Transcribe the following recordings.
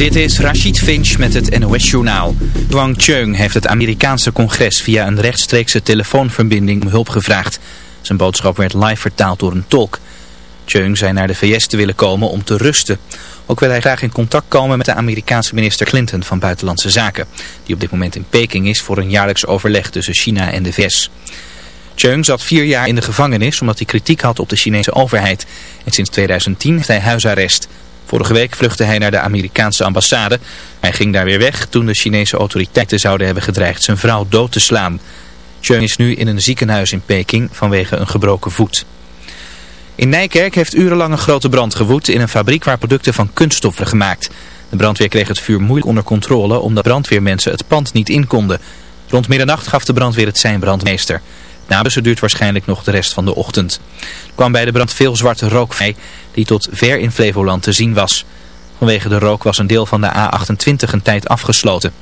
Dit is Rashid Finch met het NOS-journaal. Wang Cheung heeft het Amerikaanse congres via een rechtstreekse telefoonverbinding om hulp gevraagd. Zijn boodschap werd live vertaald door een tolk. Cheung zei naar de VS te willen komen om te rusten. Ook wil hij graag in contact komen met de Amerikaanse minister Clinton van Buitenlandse Zaken. Die op dit moment in Peking is voor een jaarlijks overleg tussen China en de VS. Cheung zat vier jaar in de gevangenis omdat hij kritiek had op de Chinese overheid. En sinds 2010 heeft hij huisarrest. Vorige week vluchtte hij naar de Amerikaanse ambassade. Hij ging daar weer weg toen de Chinese autoriteiten zouden hebben gedreigd zijn vrouw dood te slaan. Cheung is nu in een ziekenhuis in Peking vanwege een gebroken voet. In Nijkerk heeft urenlang een grote brand gewoed in een fabriek waar producten van kunststof werden gemaakt. De brandweer kreeg het vuur moeilijk onder controle omdat brandweermensen het pand niet in konden. Rond middernacht gaf de brandweer het zijn brandmeester. Nabussen duurt waarschijnlijk nog de rest van de ochtend. Er kwam bij de brand veel zwarte rook vrij die tot ver in Flevoland te zien was. Vanwege de rook was een deel van de A28 een tijd afgesloten.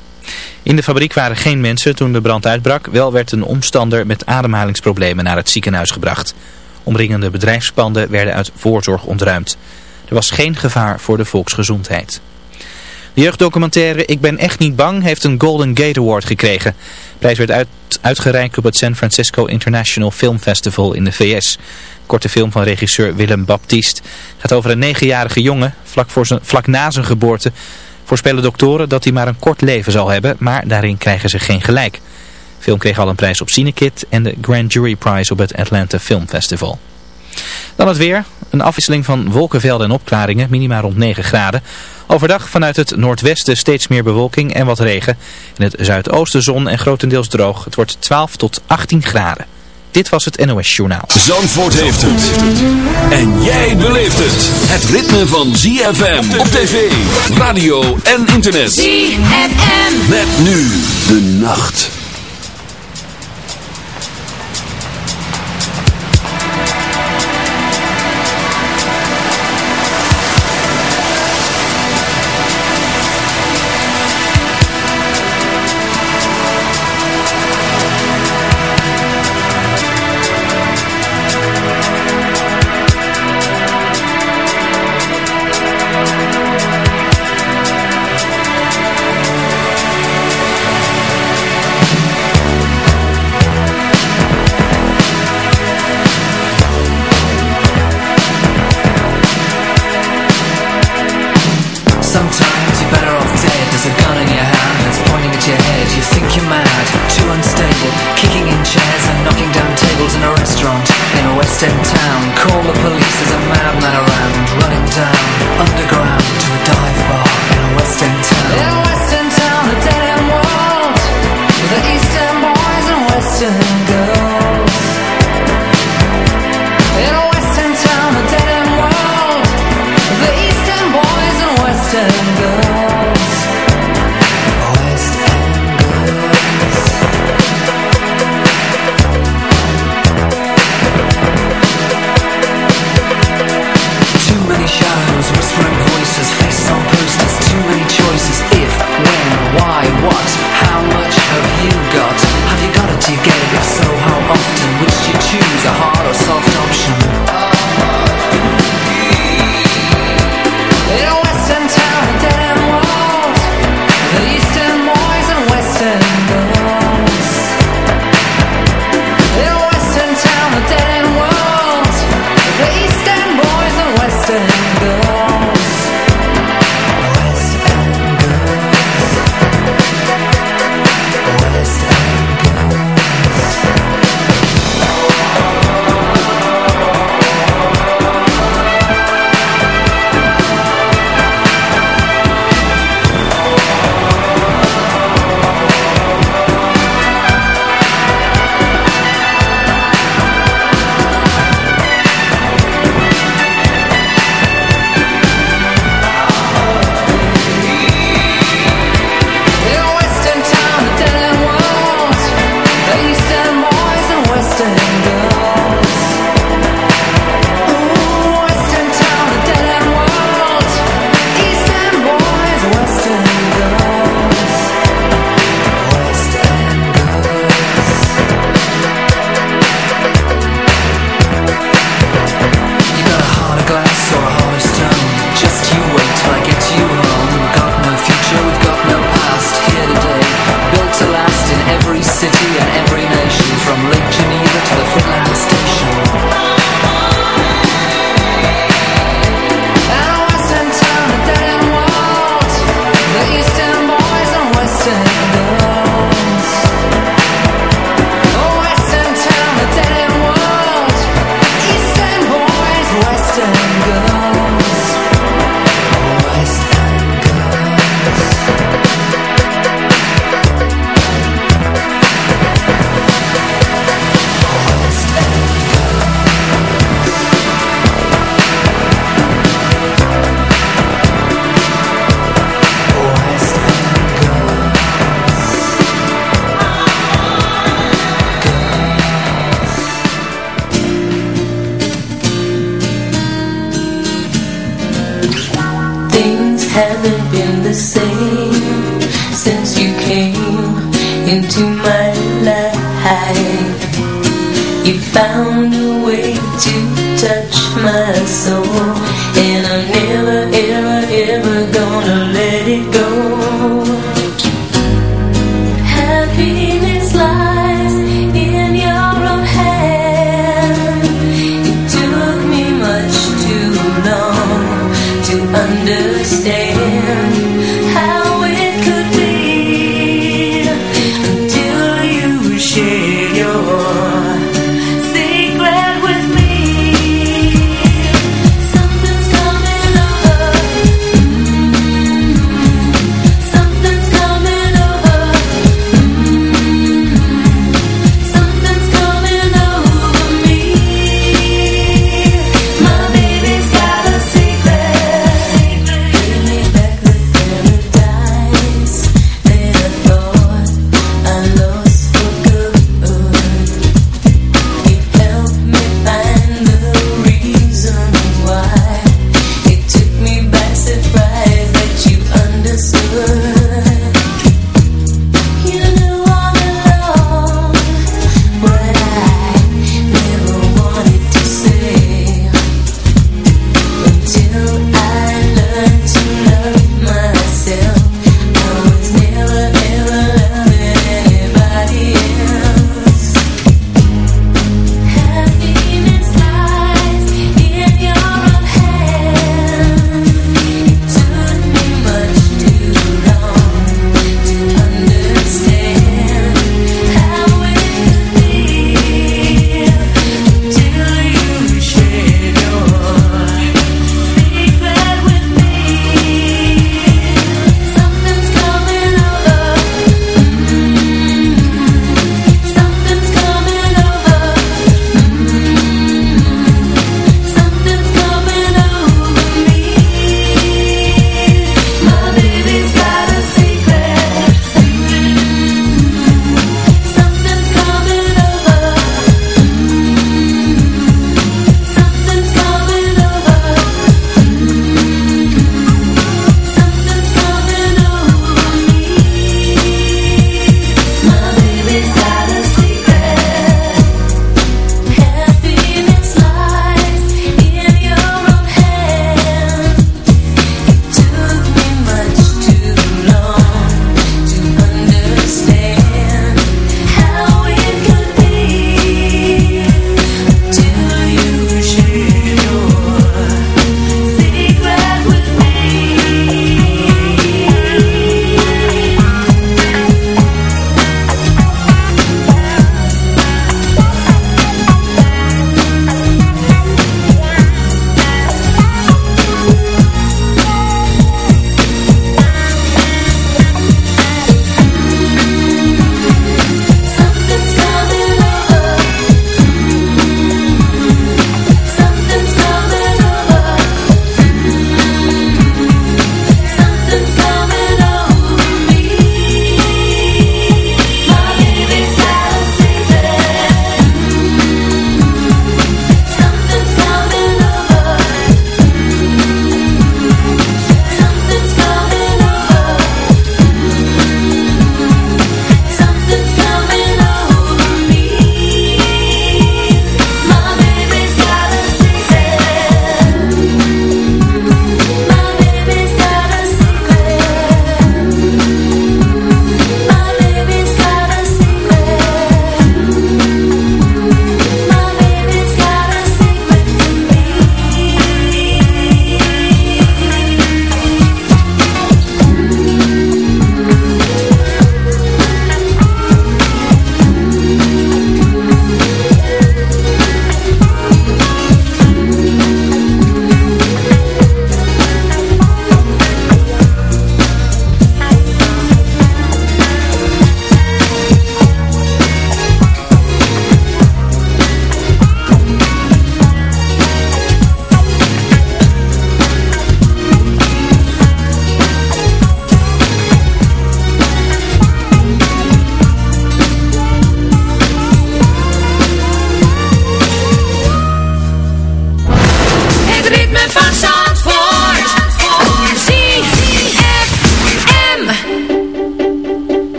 In de fabriek waren geen mensen toen de brand uitbrak. Wel werd een omstander met ademhalingsproblemen naar het ziekenhuis gebracht. Omringende bedrijfspanden werden uit voorzorg ontruimd. Er was geen gevaar voor de volksgezondheid. De jeugddocumentaire Ik ben echt niet bang heeft een Golden Gate Award gekregen. Prijs werd uit, uitgereikt op het San Francisco International Film Festival in de VS. korte film van regisseur Willem Baptiste gaat over een negenjarige jongen vlak, voor zijn, vlak na zijn geboorte. Voorspellen doktoren dat hij maar een kort leven zal hebben, maar daarin krijgen ze geen gelijk. De film kreeg al een prijs op Cinekit en de Grand Jury Prize op het Atlanta Film Festival. Dan het weer. Een afwisseling van wolkenvelden en opklaringen, minima rond 9 graden. Overdag vanuit het noordwesten steeds meer bewolking en wat regen. In het zuidoosten zon en grotendeels droog. Het wordt 12 tot 18 graden. Dit was het NOS Journaal. Zandvoort heeft het. En jij beleeft het. Het ritme van ZFM op tv, radio en internet. ZFM. Met nu de nacht. found a way to touch my soul.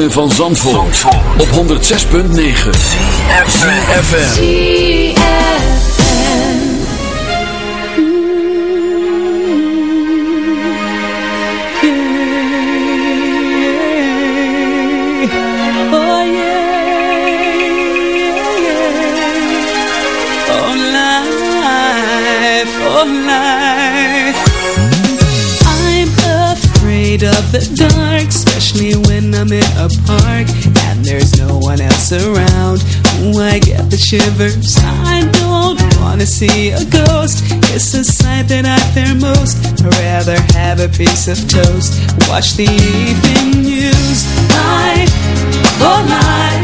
Van Zandvoort, op 106.9 FM. of the I'm in a park And there's no one else around. Ooh, I get the shivers. I don't wanna see a ghost. It's a sight that I fear most. I'd rather have a piece of toast. Watch the evening news. Life, oh life,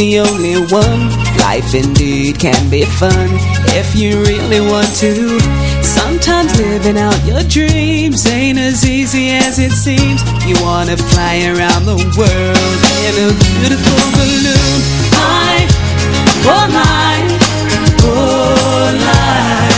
the only one. Life indeed can be fun If you really want to. Sometimes living out your dreams Ain't as easy as it seems. You wanna fly around the world In a beautiful balloon. Life, oh, oh life, oh life,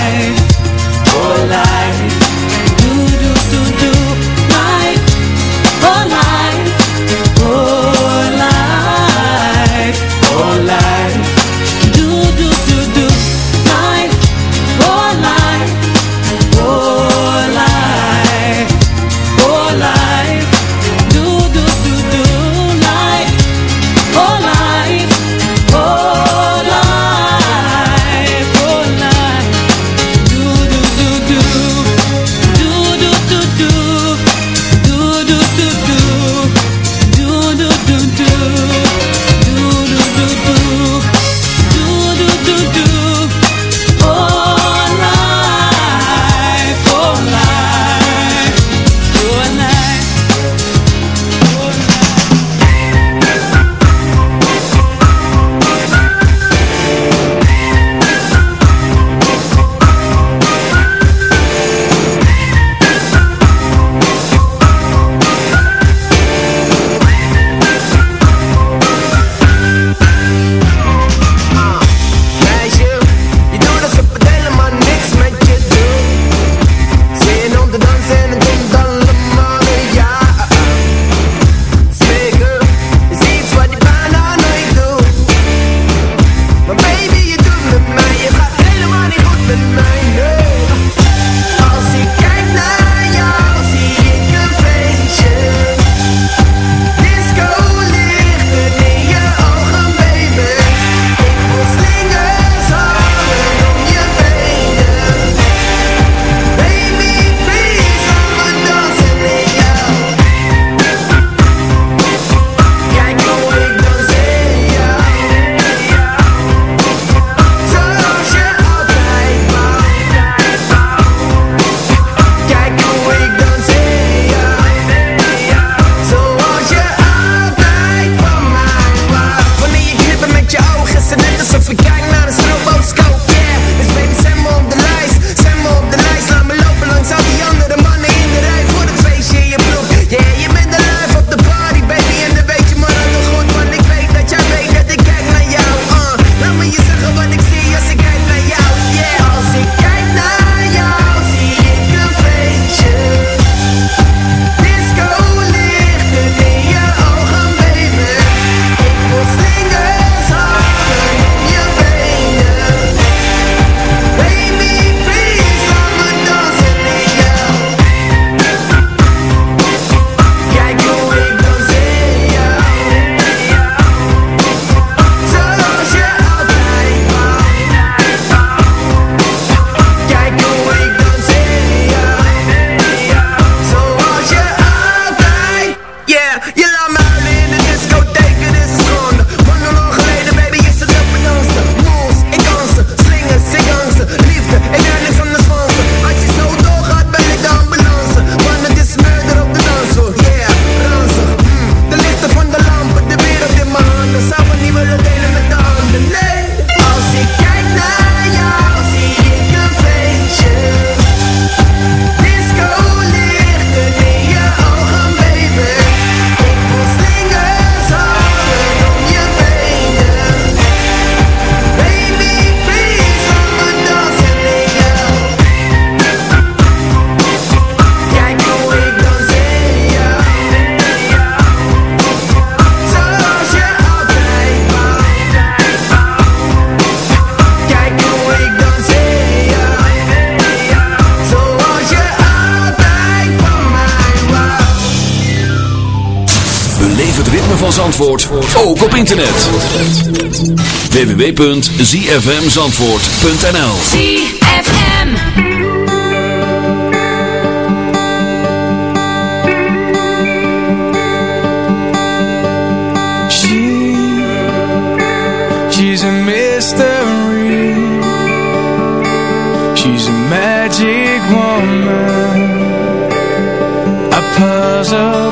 www.zfmzandvoort.nl ZFM She, she's a mystery. She's a magic woman. A puzzle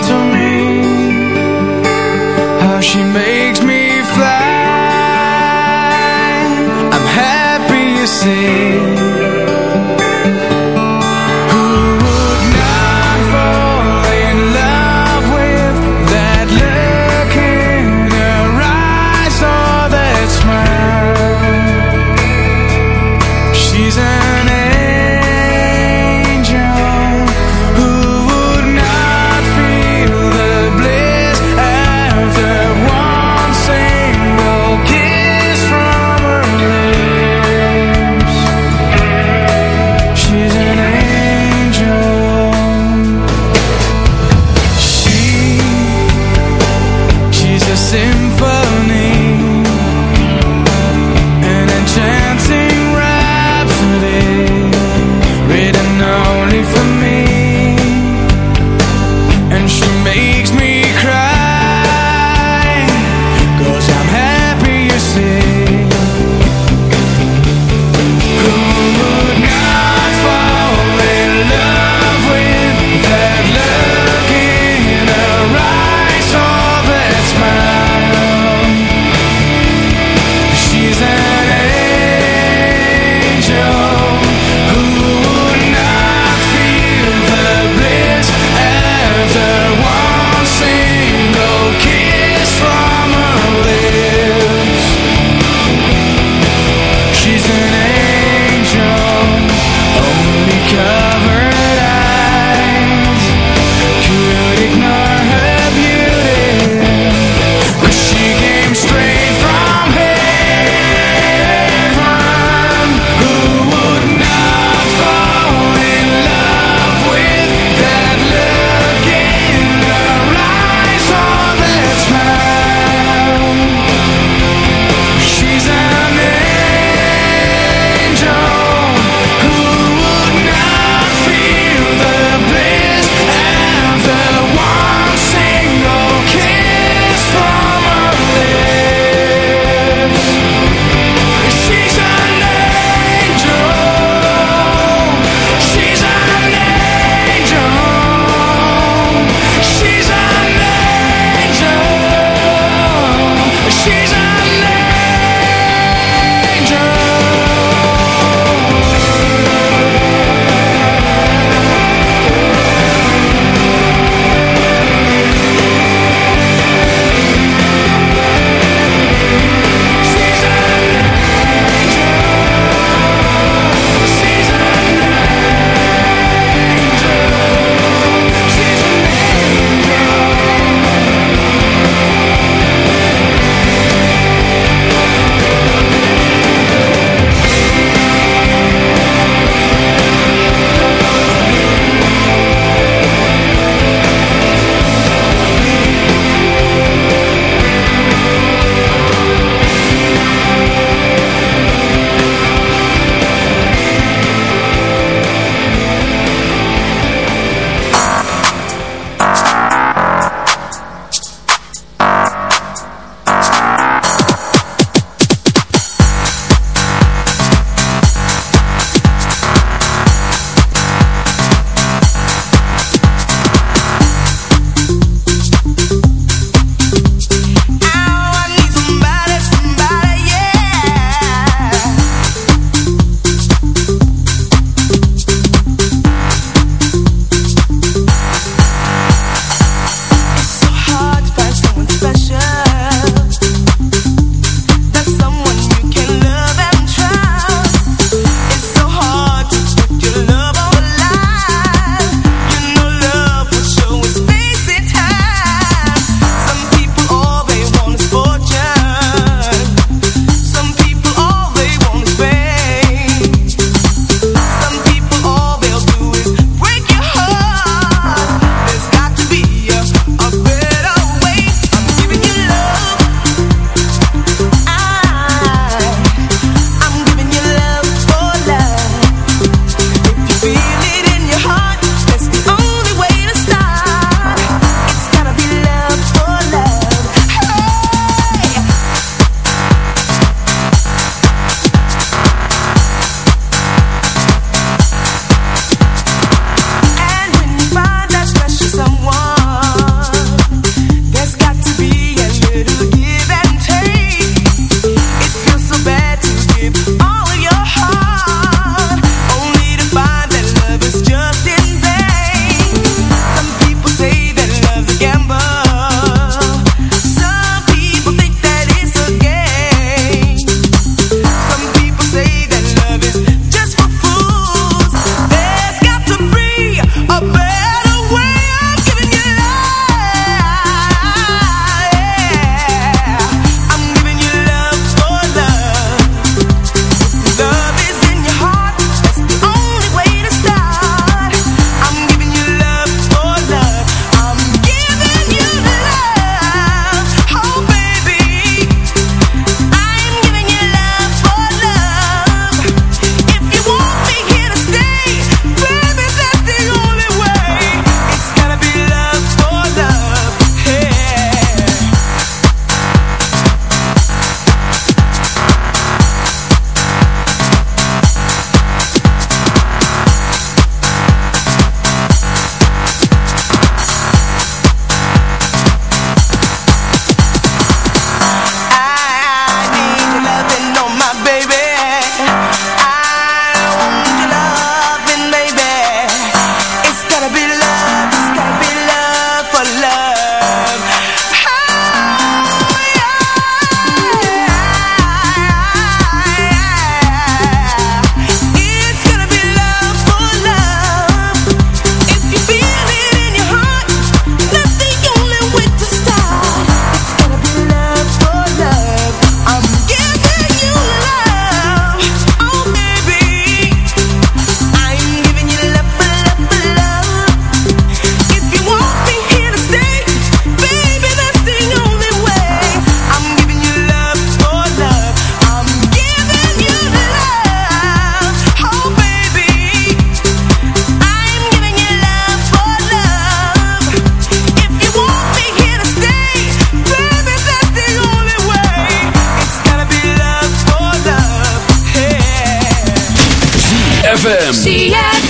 ZFM.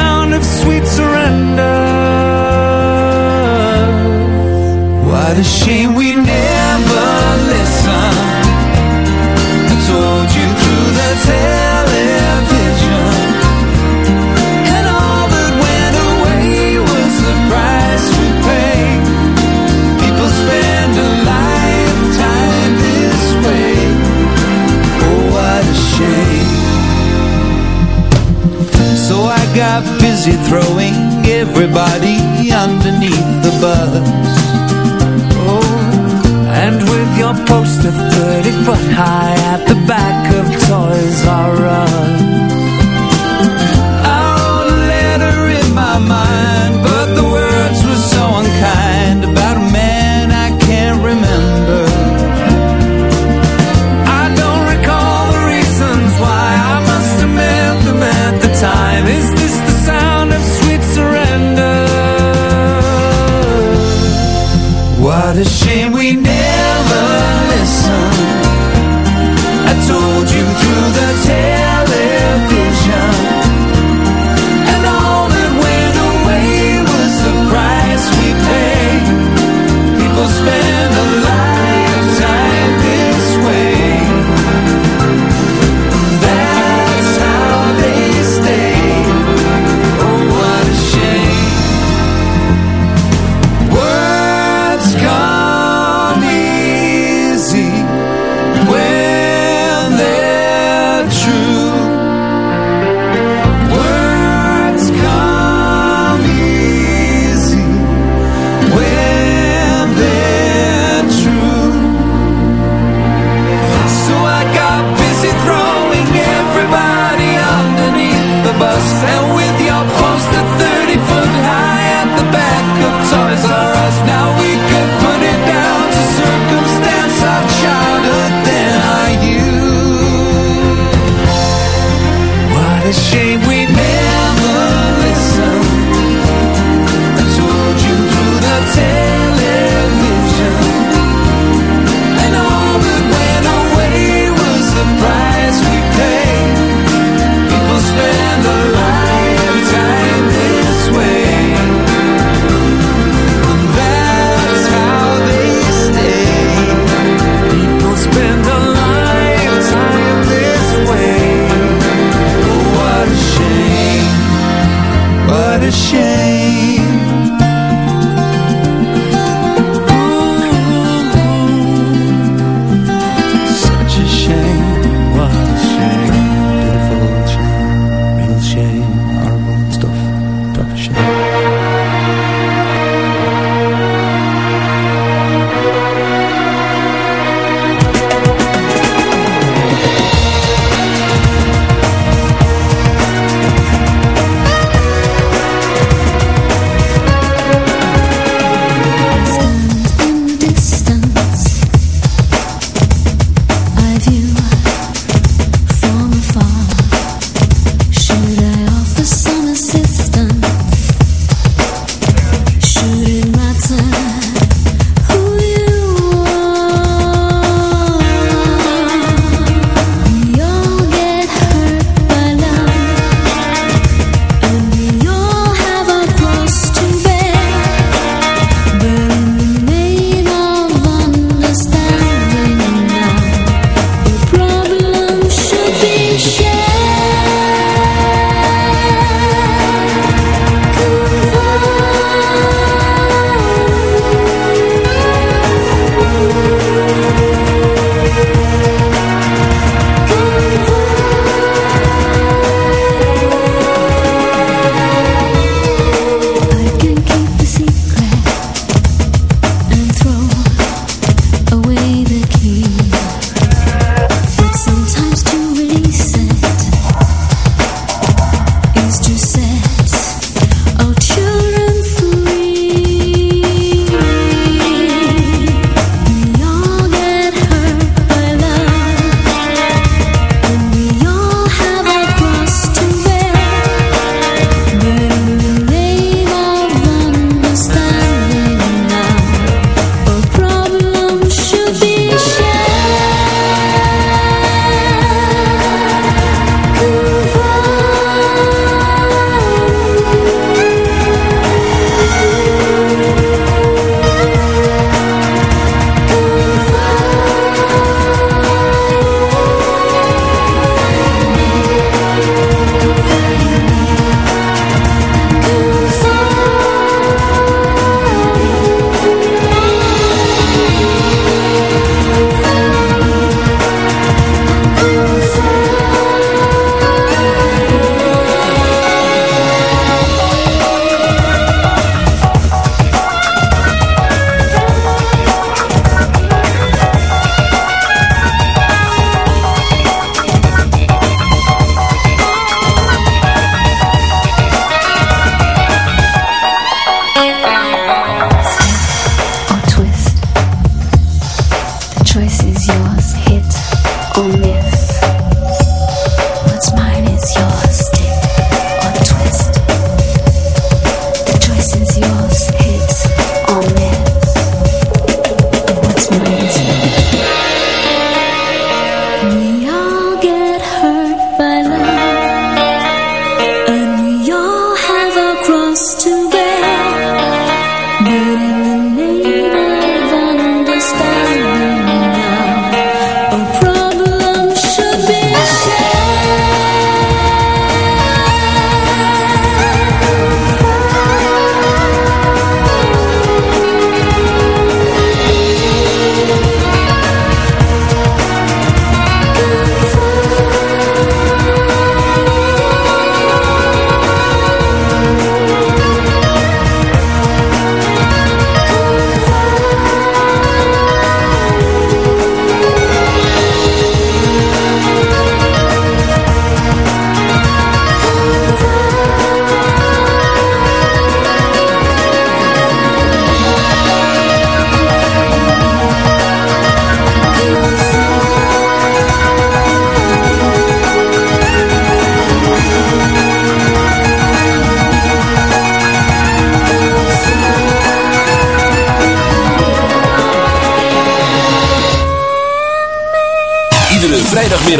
with sweet surrender. What a shame we never listened. got busy throwing everybody underneath the bus?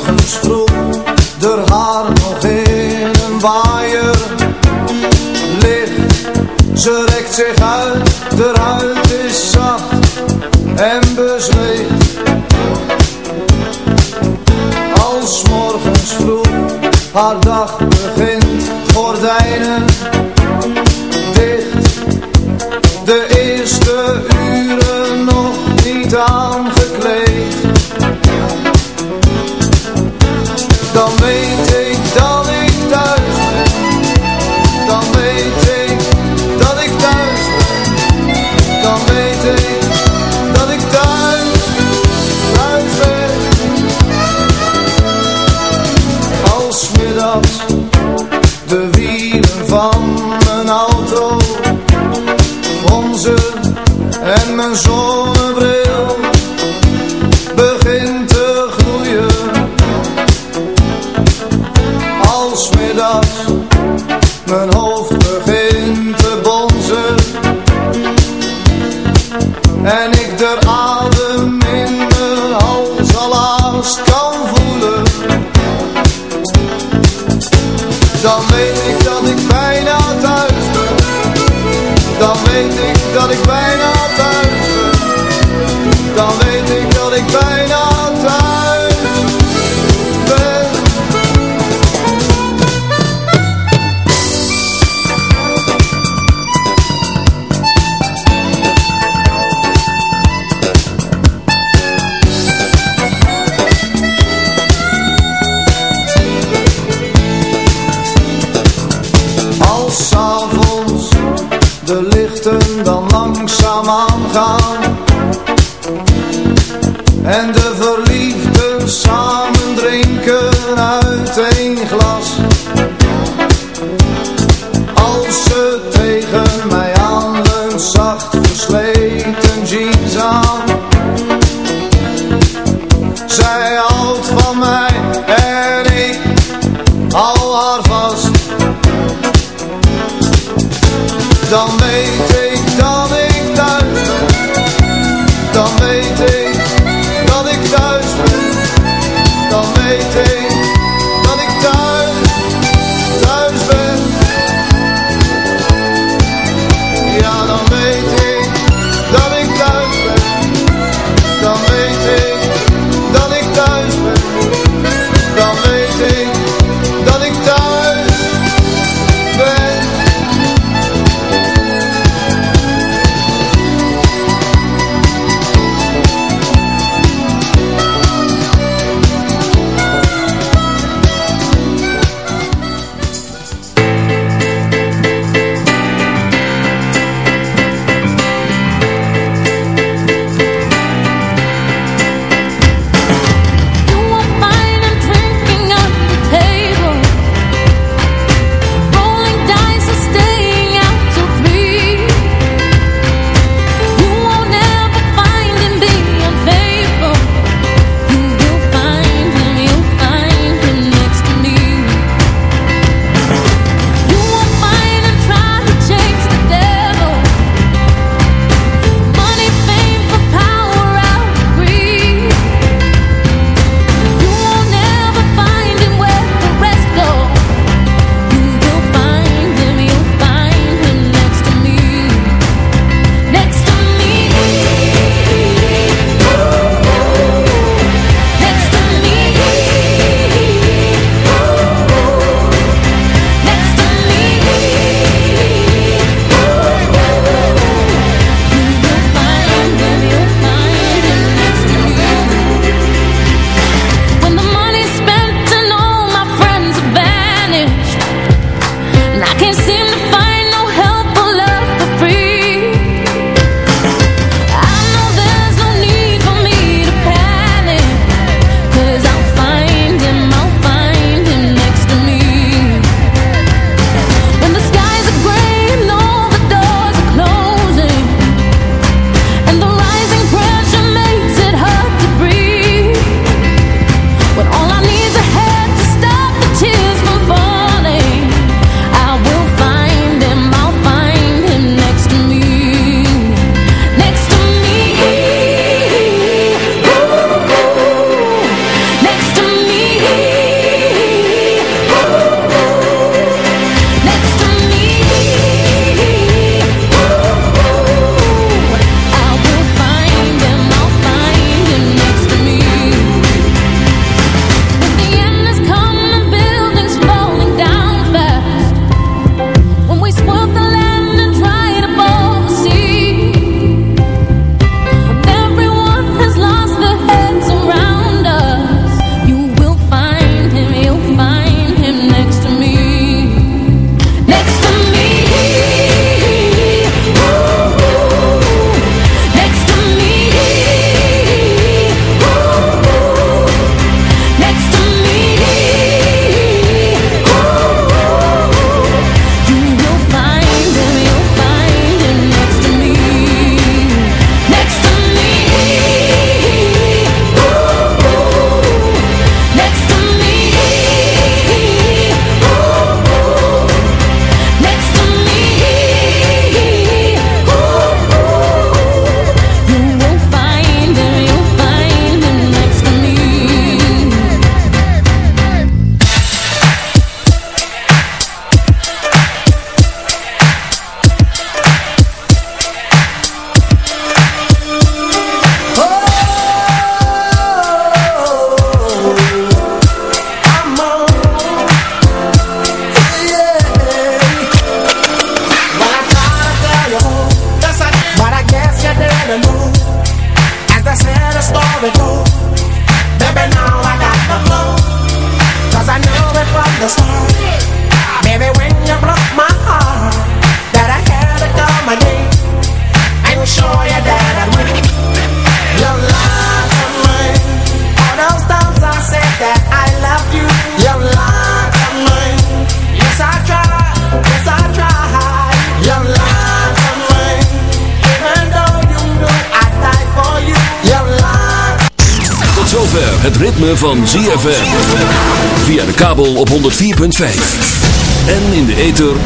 morgens vroeg, er haar nog in een waaier ligt. Ze rekt zich uit, de huid is zacht en bezweet. Als morgens vroeg haar dag dan langzaam aangaan. En de verliefden samen